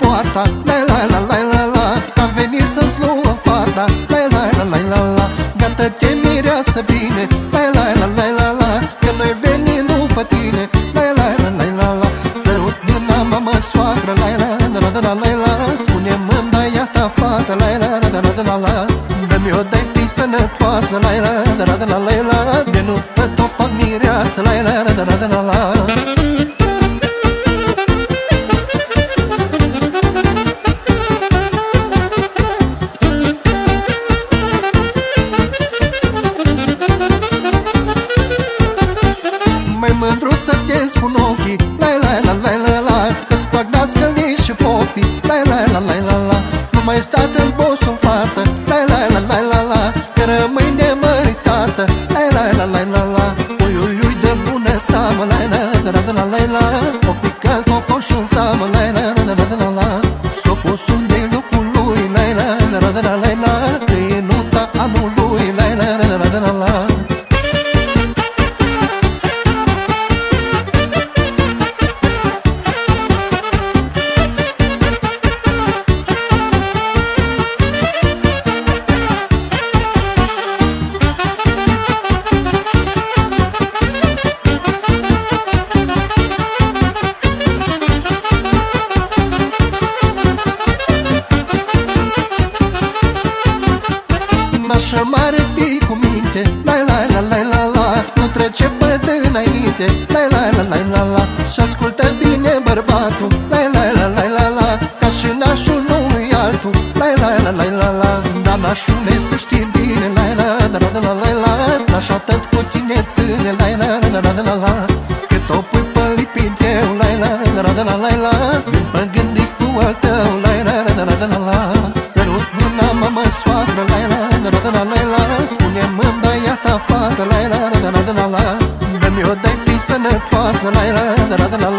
la la la la la Am venit să-ți luăm fata La la la la la la Gata-te mireasă bine La la la la la la Că noi venim după tine La la la la la la Sărut mâna mamă soacră La la la la la la la Spune-mi îmi dai ea ta fată La la la la la la la Dă-mi o dai fi sănătoasă La la la la la la la De nu pe tot fac mireasă La la la la la la la Mai mândruță te spun ochii. La la la la la la Că-ți plac dascălii și popii. La la la la la la Nu mai stat în bosul fată. La la la la la la Că rămâi nemăritată. La la la la la la Ui ui ui de bună seamă. La la la la la la Nașa mare fi cu minte La la la la la la Nu trece pe înainte La la la la la la Și ascultă bine bărbatul La la la la la la Ca și nașul nu e altul La la la la la la Dar nașule să știi bine La la la la la la la Nașa tot cu tine ține La la la la la la la Cât o pui pe lipinteu La la la la la la la Gând pe gândit cu al tău La la la la la la la Sărut mâna mamă soară la la la la la